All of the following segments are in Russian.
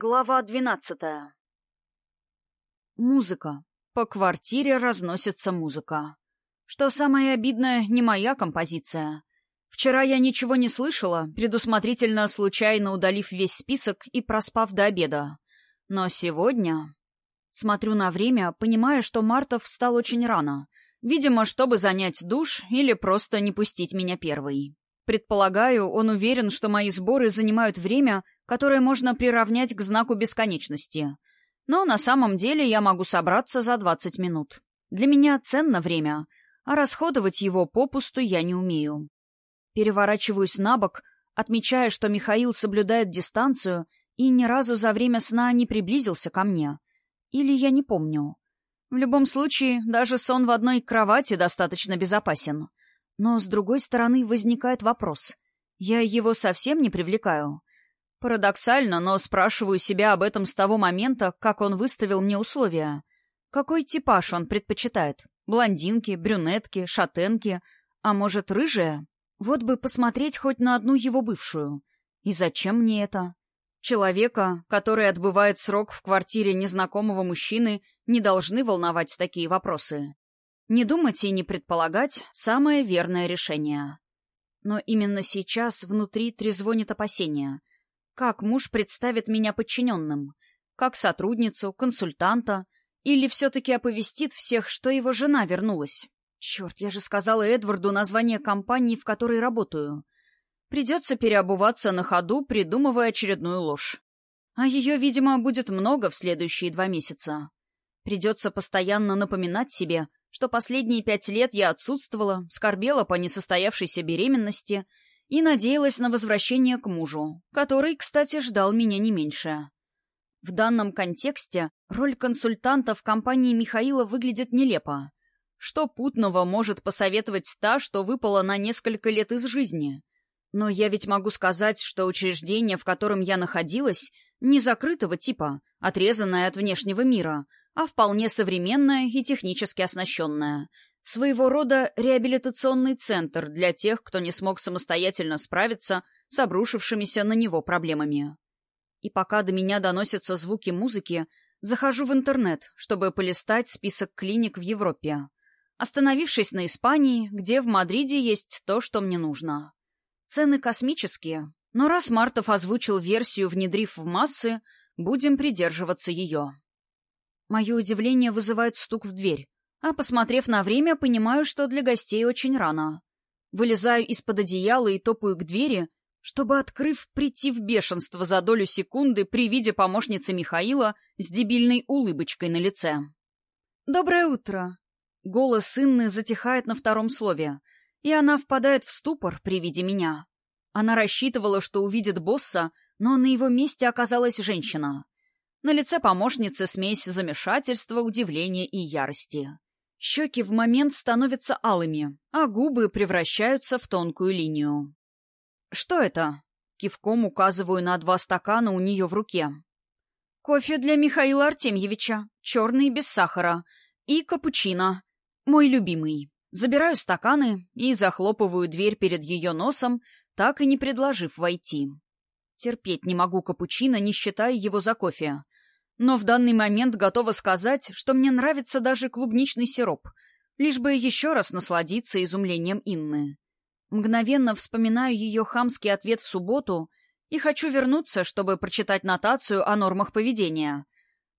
Глава двенадцатая Музыка. По квартире разносится музыка. Что самое обидное, не моя композиция. Вчера я ничего не слышала, предусмотрительно случайно удалив весь список и проспав до обеда. Но сегодня... Смотрю на время, понимая, что Мартов встал очень рано. Видимо, чтобы занять душ или просто не пустить меня первой. Предполагаю, он уверен, что мои сборы занимают время, которое можно приравнять к знаку бесконечности. Но на самом деле я могу собраться за 20 минут. Для меня ценно время, а расходовать его попусту я не умею. Переворачиваюсь на бок, отмечая, что Михаил соблюдает дистанцию и ни разу за время сна не приблизился ко мне. Или я не помню. В любом случае, даже сон в одной кровати достаточно безопасен. Но, с другой стороны, возникает вопрос. Я его совсем не привлекаю. Парадоксально, но спрашиваю себя об этом с того момента, как он выставил мне условия. Какой типаж он предпочитает? Блондинки, брюнетки, шатенки? А может, рыжая? Вот бы посмотреть хоть на одну его бывшую. И зачем мне это? Человека, который отбывает срок в квартире незнакомого мужчины, не должны волновать такие вопросы. Не думать и не предполагать — самое верное решение. Но именно сейчас внутри трезвонит опасение. Как муж представит меня подчиненным? Как сотрудницу, консультанта? Или все-таки оповестит всех, что его жена вернулась? Черт, я же сказала Эдварду название компании, в которой работаю. Придется переобуваться на ходу, придумывая очередную ложь. А ее, видимо, будет много в следующие два месяца. Придется постоянно напоминать себе, что последние пять лет я отсутствовала, скорбела по несостоявшейся беременности и надеялась на возвращение к мужу, который, кстати, ждал меня не меньше. В данном контексте роль консультанта в компании Михаила выглядит нелепо. Что путного может посоветовать та, что выпала на несколько лет из жизни? Но я ведь могу сказать, что учреждение, в котором я находилась, не закрытого типа, отрезанное от внешнего мира — а вполне современная и технически оснащенная. Своего рода реабилитационный центр для тех, кто не смог самостоятельно справиться с обрушившимися на него проблемами. И пока до меня доносятся звуки музыки, захожу в интернет, чтобы полистать список клиник в Европе. Остановившись на Испании, где в Мадриде есть то, что мне нужно. Цены космические, но раз Мартов озвучил версию, внедрив в массы, будем придерживаться ее. Мое удивление вызывает стук в дверь, а, посмотрев на время, понимаю, что для гостей очень рано. Вылезаю из-под одеяла и топаю к двери, чтобы, открыв, прийти в бешенство за долю секунды при виде помощницы Михаила с дебильной улыбочкой на лице. «Доброе утро!» Голос Инны затихает на втором слове, и она впадает в ступор при виде меня. Она рассчитывала, что увидит босса, но на его месте оказалась женщина — на лице помощницы смесь замешательства, удивления и ярости. Щеки в момент становятся алыми, а губы превращаются в тонкую линию. «Что это?» — кивком указываю на два стакана у нее в руке. «Кофе для Михаила Артемьевича, черный без сахара, и капучино, мой любимый». Забираю стаканы и захлопываю дверь перед ее носом, так и не предложив войти. Терпеть не могу капучино, не считая его за кофе. Но в данный момент готова сказать, что мне нравится даже клубничный сироп, лишь бы еще раз насладиться изумлением Инны. Мгновенно вспоминаю ее хамский ответ в субботу и хочу вернуться, чтобы прочитать нотацию о нормах поведения.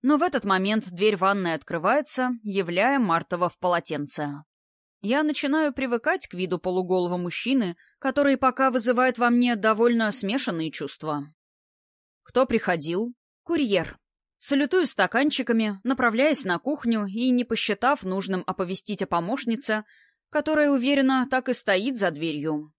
Но в этот момент дверь ванной открывается, являя Мартова в полотенце. Я начинаю привыкать к виду полуголого мужчины, который пока вызывает во мне довольно смешанные чувства. Кто приходил? Курьер. Салютую стаканчиками, направляясь на кухню и, не посчитав нужным оповестить о помощнице, которая, уверена, так и стоит за дверью.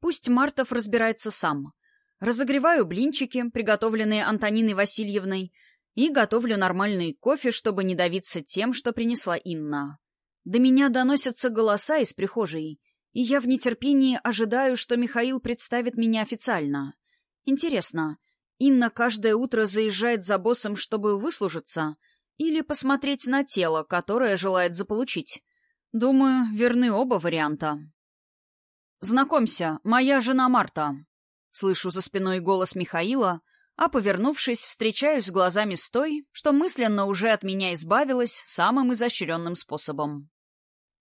Пусть Мартов разбирается сам. Разогреваю блинчики, приготовленные Антониной Васильевной, и готовлю нормальный кофе, чтобы не давиться тем, что принесла Инна. До меня доносятся голоса из прихожей, и я в нетерпении ожидаю, что Михаил представит меня официально. Интересно, Инна каждое утро заезжает за боссом, чтобы выслужиться, или посмотреть на тело, которое желает заполучить? Думаю, верны оба варианта. «Знакомься, моя жена Марта». Слышу за спиной голос Михаила, а, повернувшись, встречаюсь с глазами с той, что мысленно уже от меня избавилась самым изощренным способом.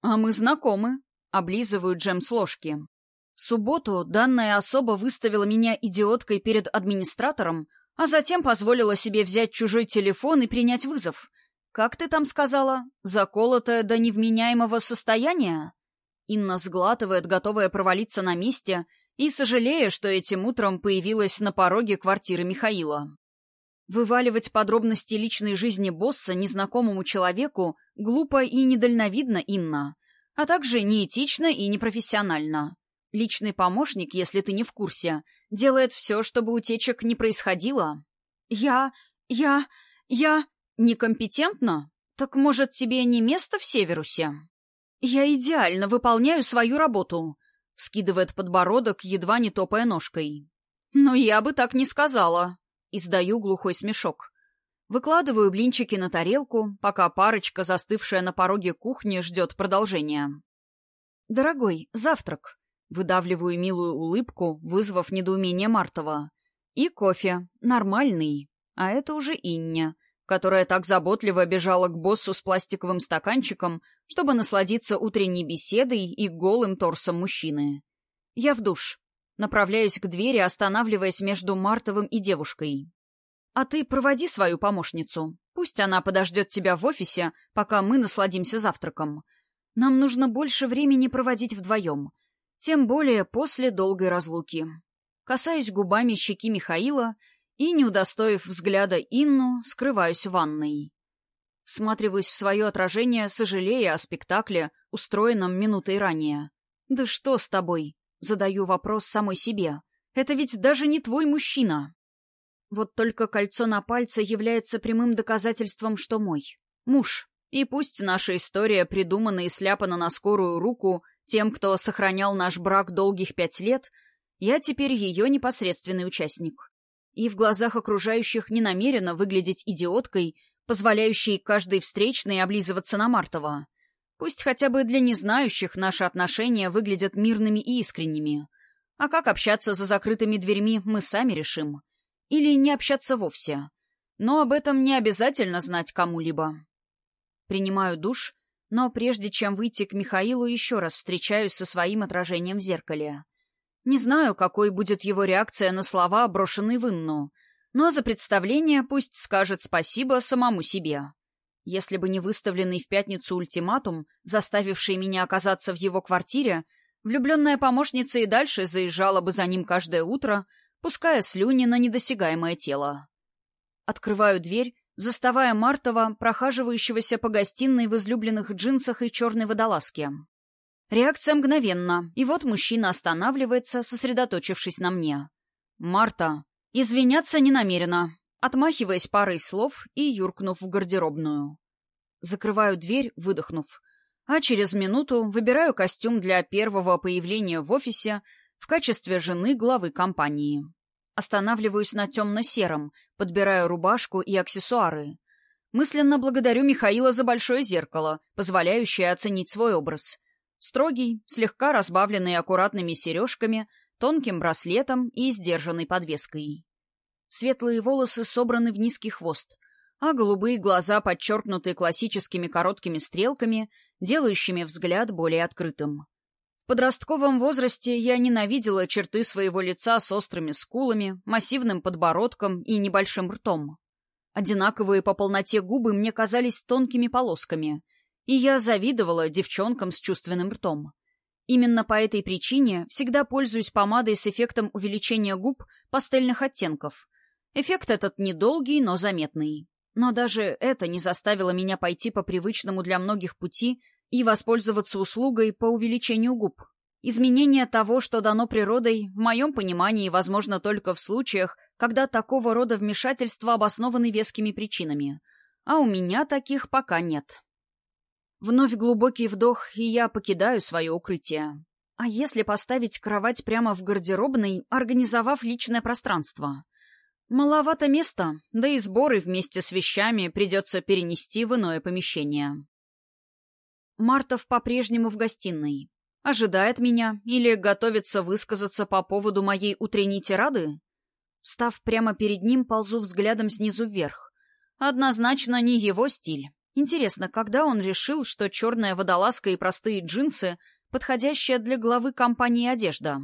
«А мы знакомы», — облизываю джем с ложки. Субботу данная особа выставила меня идиоткой перед администратором, а затем позволила себе взять чужой телефон и принять вызов. «Как ты там сказала? Заколотая до невменяемого состояния?» Инна сглатывает, готовая провалиться на месте, и сожалея, что этим утром появилась на пороге квартиры Михаила. Вываливать подробности личной жизни босса незнакомому человеку глупо и недальновидно, Инна, а также неэтично и непрофессионально. Личный помощник, если ты не в курсе, делает все, чтобы утечек не происходило. Я... я... я... некомпетентна? Так, может, тебе не место в Северусе? Я идеально выполняю свою работу, — вскидывает подбородок, едва не топая ножкой. Но я бы так не сказала. Издаю глухой смешок. Выкладываю блинчики на тарелку, пока парочка, застывшая на пороге кухни, ждет продолжения. «Дорогой, завтрак», Выдавливаю милую улыбку, вызвав недоумение Мартова. И кофе. Нормальный. А это уже Иння, которая так заботливо бежала к боссу с пластиковым стаканчиком, чтобы насладиться утренней беседой и голым торсом мужчины. Я в душ. Направляюсь к двери, останавливаясь между Мартовым и девушкой. «А ты проводи свою помощницу. Пусть она подождет тебя в офисе, пока мы насладимся завтраком. Нам нужно больше времени проводить вдвоем. Тем более после долгой разлуки. Касаюсь губами щеки Михаила и, не удостоив взгляда Инну, скрываюсь в ванной. Всматриваюсь в свое отражение, сожалея о спектакле, устроенном минутой ранее. «Да что с тобой?» — задаю вопрос самой себе. «Это ведь даже не твой мужчина!» Вот только кольцо на пальце является прямым доказательством, что мой. Муж. И пусть наша история придумана и сляпана на скорую руку, тем, кто сохранял наш брак долгих пять лет, я теперь ее непосредственный участник. И в глазах окружающих не намерена выглядеть идиоткой, позволяющей каждой встречной облизываться на Мартова. Пусть хотя бы для незнающих наши отношения выглядят мирными и искренними. А как общаться за закрытыми дверьми, мы сами решим. Или не общаться вовсе. Но об этом не обязательно знать кому-либо. Принимаю душ но прежде чем выйти к Михаилу, еще раз встречаюсь со своим отражением в зеркале. Не знаю, какой будет его реакция на слова, брошенные в Инну, но за представление пусть скажет спасибо самому себе. Если бы не выставленный в пятницу ультиматум, заставивший меня оказаться в его квартире, влюбленная помощница и дальше заезжала бы за ним каждое утро, пуская слюни на недосягаемое тело. Открываю дверь заставая Мартова, прохаживающегося по гостиной в излюбленных джинсах и черной водолазке. Реакция мгновенна, и вот мужчина останавливается, сосредоточившись на мне. «Марта, извиняться не намерена», отмахиваясь парой слов и юркнув в гардеробную. Закрываю дверь, выдохнув. А через минуту выбираю костюм для первого появления в офисе в качестве жены главы компании. Останавливаюсь на темно-сером, подбираю рубашку и аксессуары. Мысленно благодарю Михаила за большое зеркало, позволяющее оценить свой образ. Строгий, слегка разбавленный аккуратными сережками, тонким браслетом и сдержанной подвеской. Светлые волосы собраны в низкий хвост, а голубые глаза подчеркнуты классическими короткими стрелками, делающими взгляд более открытым. В подростковом возрасте я ненавидела черты своего лица с острыми скулами, массивным подбородком и небольшим ртом. Одинаковые по полноте губы мне казались тонкими полосками, и я завидовала девчонкам с чувственным ртом. Именно по этой причине всегда пользуюсь помадой с эффектом увеличения губ пастельных оттенков. Эффект этот недолгий, но заметный. Но даже это не заставило меня пойти по привычному для многих пути и воспользоваться услугой по увеличению губ. Изменение того, что дано природой, в моем понимании, возможно только в случаях, когда такого рода вмешательства обоснованы вескими причинами. А у меня таких пока нет. Вновь глубокий вдох, и я покидаю свое укрытие. А если поставить кровать прямо в гардеробной, организовав личное пространство? Маловато места, да и сборы вместе с вещами придется перенести в иное помещение. Мартов по-прежнему в гостиной. Ожидает меня или готовится высказаться по поводу моей утренней тирады? Встав прямо перед ним, ползу взглядом снизу вверх. Однозначно не его стиль. Интересно, когда он решил, что черная водолазка и простые джинсы — подходящая для главы компании одежда?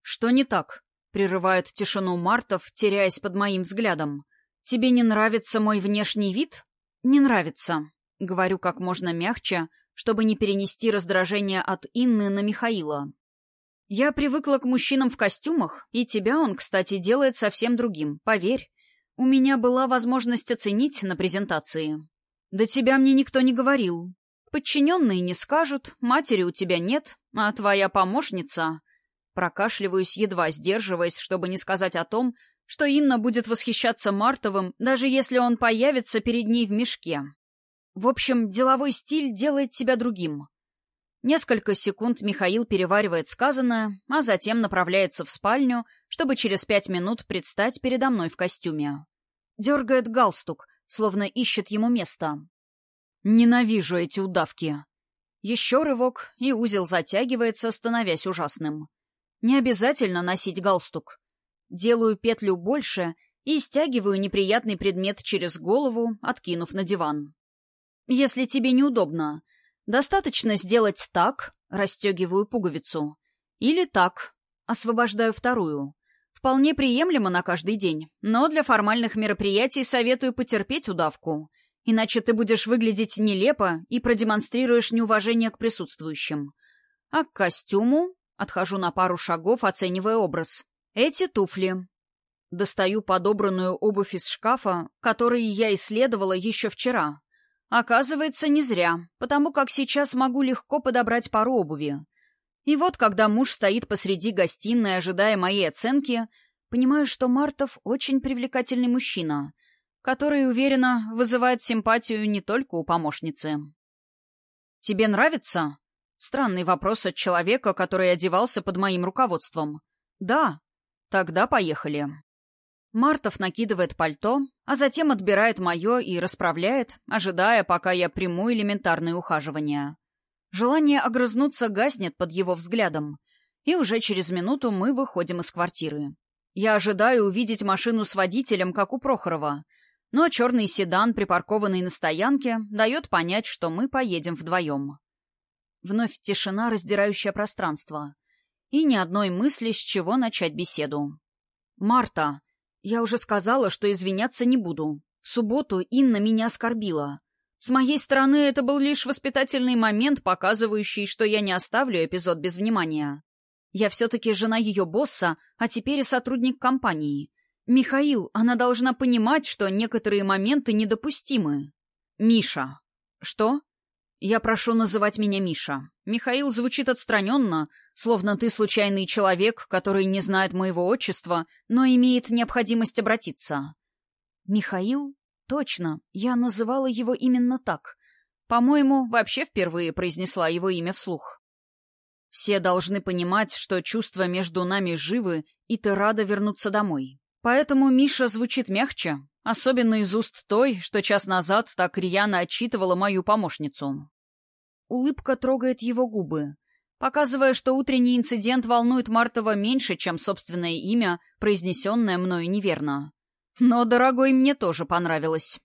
«Что не так?» — прерывает тишину Мартов, теряясь под моим взглядом. «Тебе не нравится мой внешний вид?» «Не нравится», — говорю как можно мягче, чтобы не перенести раздражение от Инны на Михаила. Я привыкла к мужчинам в костюмах, и тебя он, кстати, делает совсем другим, поверь. У меня была возможность оценить на презентации. Да тебя мне никто не говорил. Подчиненные не скажут, матери у тебя нет, а твоя помощница... Прокашливаюсь, едва сдерживаясь, чтобы не сказать о том, что Инна будет восхищаться Мартовым, даже если он появится перед ней в мешке. В общем, деловой стиль делает тебя другим. Несколько секунд Михаил переваривает сказанное, а затем направляется в спальню, чтобы через пять минут предстать передо мной в костюме. Дергает галстук, словно ищет ему место. Ненавижу эти удавки. Еще рывок, и узел затягивается, становясь ужасным. Не обязательно носить галстук. Делаю петлю больше и стягиваю неприятный предмет через голову, откинув на диван. Если тебе неудобно, Достаточно сделать так, расстегиваю пуговицу, или так, освобождаю вторую. Вполне приемлемо на каждый день, но для формальных мероприятий советую потерпеть удавку, иначе ты будешь выглядеть нелепо и продемонстрируешь неуважение к присутствующим. А к костюму отхожу на пару шагов, оценивая образ. Эти туфли. Достаю подобранную обувь из шкафа, который я исследовала еще вчера. Оказывается, не зря, потому как сейчас могу легко подобрать пару обуви. И вот, когда муж стоит посреди гостиной, ожидая моей оценки, понимаю, что Мартов очень привлекательный мужчина, который, уверенно, вызывает симпатию не только у помощницы. «Тебе нравится?» Странный вопрос от человека, который одевался под моим руководством. «Да». «Тогда поехали». Мартов накидывает пальто, а затем отбирает мое и расправляет, ожидая, пока я приму элементарные ухаживания. Желание огрызнуться гаснет под его взглядом, и уже через минуту мы выходим из квартиры. Я ожидаю увидеть машину с водителем, как у Прохорова, но черный седан, припаркованный на стоянке, дает понять, что мы поедем вдвоем. Вновь тишина, раздирающая пространство, и ни одной мысли, с чего начать беседу. «Марта!» Я уже сказала, что извиняться не буду. В субботу Инна меня оскорбила. С моей стороны, это был лишь воспитательный момент, показывающий, что я не оставлю эпизод без внимания. Я все-таки жена ее босса, а теперь и сотрудник компании. Михаил, она должна понимать, что некоторые моменты недопустимы. Миша. Что? Я прошу называть меня Миша. Михаил звучит отстраненно, словно ты случайный человек, который не знает моего отчества, но имеет необходимость обратиться. Михаил? Точно, я называла его именно так. По-моему, вообще впервые произнесла его имя вслух. Все должны понимать, что чувства между нами живы, и ты рада вернуться домой. Поэтому Миша звучит мягче, особенно из уст той, что час назад так рьяно отчитывала мою помощницу. Улыбка трогает его губы показывая, что утренний инцидент волнует Мартова меньше, чем собственное имя, произнесенное мною неверно. Но, дорогой, мне тоже понравилось.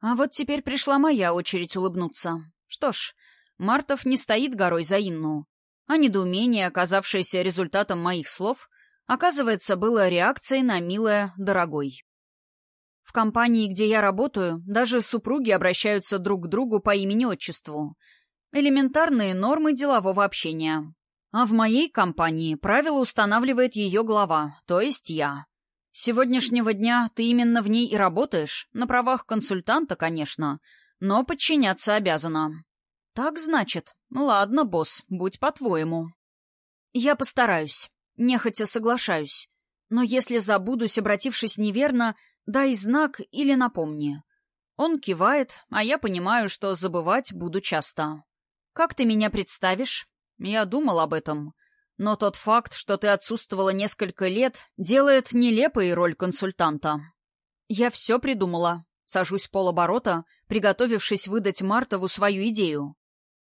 А вот теперь пришла моя очередь улыбнуться. Что ж, Мартов не стоит горой за Инну, а недоумение, оказавшееся результатом моих слов, оказывается, было реакцией на милое «дорогой». В компании, где я работаю, даже супруги обращаются друг к другу по имени-отчеству — Элементарные нормы делового общения. А в моей компании правила устанавливает ее глава, то есть я. С сегодняшнего дня ты именно в ней и работаешь, на правах консультанта, конечно, но подчиняться обязана. Так значит. Ладно, босс, будь по-твоему. Я постараюсь. Нехотя соглашаюсь. Но если забудусь, обратившись неверно, дай знак или напомни. Он кивает, а я понимаю, что забывать буду часто. «Как ты меня представишь?» «Я думал об этом. Но тот факт, что ты отсутствовала несколько лет, делает нелепой роль консультанта». «Я все придумала». Сажусь полоборота, приготовившись выдать Мартову свою идею.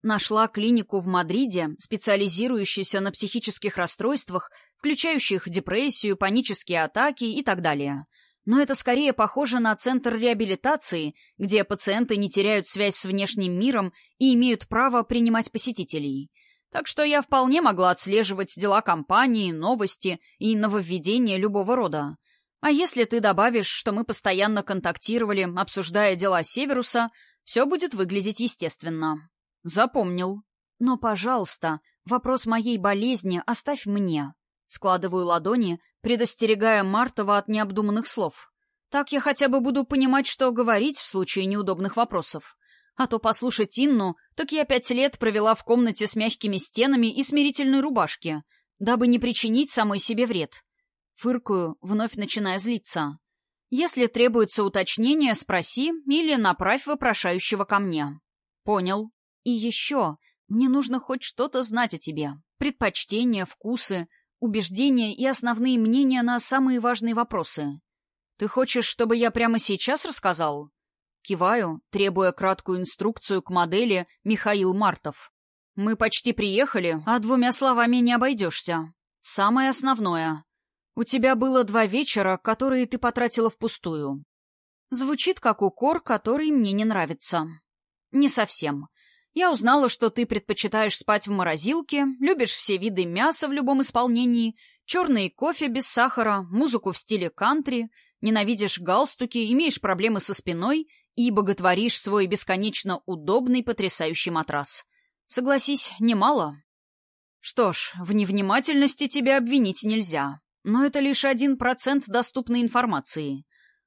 Нашла клинику в Мадриде, специализирующуюся на психических расстройствах, включающих депрессию, панические атаки и так далее. Но это скорее похоже на центр реабилитации, где пациенты не теряют связь с внешним миром и имеют право принимать посетителей. Так что я вполне могла отслеживать дела компании, новости и нововведения любого рода. А если ты добавишь, что мы постоянно контактировали, обсуждая дела Северуса, все будет выглядеть естественно. Запомнил. Но, пожалуйста, вопрос моей болезни оставь мне. Складываю ладони, предостерегая Мартова от необдуманных слов. Так я хотя бы буду понимать, что говорить в случае неудобных вопросов. А то послушать Инну, так я пять лет провела в комнате с мягкими стенами и смирительной рубашке, дабы не причинить самой себе вред. Фыркаю, вновь начиная злиться. Если требуется уточнение, спроси или направь вопрошающего ко мне. Понял. И еще, мне нужно хоть что-то знать о тебе. Предпочтения, вкусы, убеждения и основные мнения на самые важные вопросы. Ты хочешь, чтобы я прямо сейчас рассказал? Киваю, требуя краткую инструкцию к модели Михаил Мартов. Мы почти приехали, а двумя словами не обойдешься. Самое основное. У тебя было два вечера, которые ты потратила впустую. Звучит как укор, который мне не нравится. Не совсем. Я узнала, что ты предпочитаешь спать в морозилке, любишь все виды мяса в любом исполнении, черный кофе без сахара, музыку в стиле кантри, ненавидишь галстуки, имеешь проблемы со спиной и боготворишь свой бесконечно удобный потрясающий матрас. Согласись, немало. Что ж, в невнимательности тебя обвинить нельзя. Но это лишь один процент доступной информации.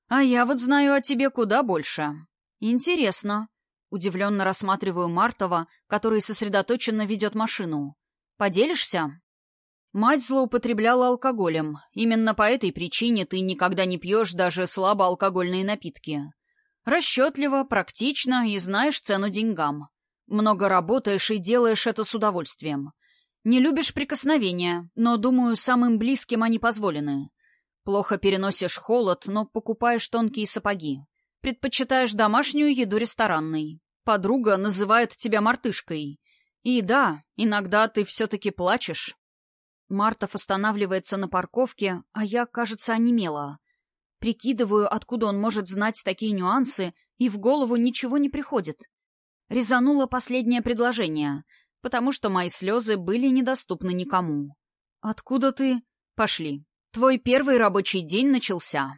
А я вот знаю о тебе куда больше. Интересно. Удивленно рассматриваю Мартова, который сосредоточенно ведет машину. «Поделишься?» Мать злоупотребляла алкоголем. Именно по этой причине ты никогда не пьешь даже слабоалкогольные напитки. Расчетливо, практично и знаешь цену деньгам. Много работаешь и делаешь это с удовольствием. Не любишь прикосновения, но, думаю, самым близким они позволены. Плохо переносишь холод, но покупаешь тонкие сапоги. Предпочитаешь домашнюю еду ресторанной. Подруга называет тебя мартышкой. И да, иногда ты все-таки плачешь. Мартов останавливается на парковке, а я, кажется, онемела. Прикидываю, откуда он может знать такие нюансы, и в голову ничего не приходит. Резануло последнее предложение, потому что мои слезы были недоступны никому. «Откуда ты...» «Пошли. Твой первый рабочий день начался».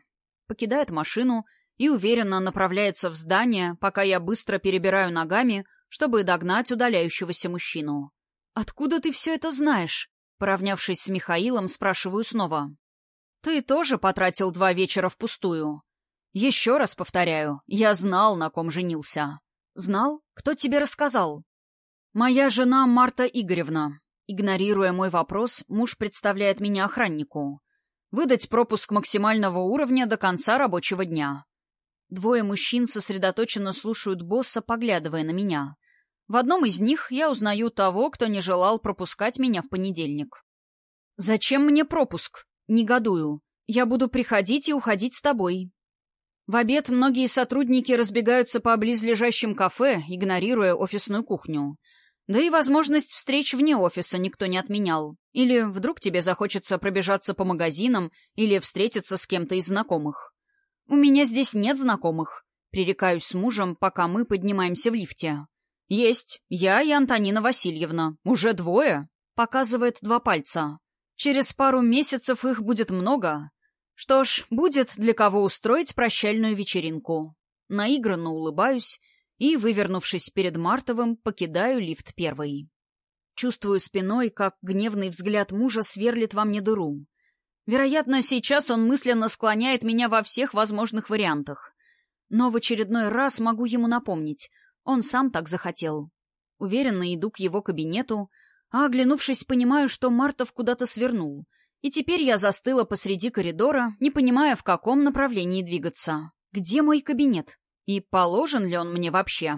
Покидает машину и уверенно направляется в здание, пока я быстро перебираю ногами, чтобы догнать удаляющегося мужчину. «Откуда ты все это знаешь?» Поравнявшись с Михаилом, спрашиваю снова. «Ты тоже потратил два вечера впустую?» «Еще раз повторяю, я знал, на ком женился». «Знал? Кто тебе рассказал?» «Моя жена Марта Игоревна». Игнорируя мой вопрос, муж представляет меня охраннику. «Выдать пропуск максимального уровня до конца рабочего дня. Двое мужчин сосредоточенно слушают босса, поглядывая на меня. В одном из них я узнаю того, кто не желал пропускать меня в понедельник. «Зачем мне пропуск?» «Негодую. Я буду приходить и уходить с тобой». В обед многие сотрудники разбегаются по близлежащим кафе, игнорируя офисную кухню. Да и возможность встреч вне офиса никто не отменял. Или вдруг тебе захочется пробежаться по магазинам или встретиться с кем-то из знакомых. «У меня здесь нет знакомых», — пререкаюсь с мужем, пока мы поднимаемся в лифте. «Есть. Я и Антонина Васильевна. Уже двое», — показывает два пальца. «Через пару месяцев их будет много. Что ж, будет для кого устроить прощальную вечеринку». Наигранно улыбаюсь и, вывернувшись перед Мартовым, покидаю лифт первый. Чувствую спиной, как гневный взгляд мужа сверлит во мне дыру. Вероятно, сейчас он мысленно склоняет меня во всех возможных вариантах. Но в очередной раз могу ему напомнить. Он сам так захотел. Уверенно иду к его кабинету, а, оглянувшись, понимаю, что Мартов куда-то свернул. И теперь я застыла посреди коридора, не понимая, в каком направлении двигаться. Где мой кабинет? И положен ли он мне вообще?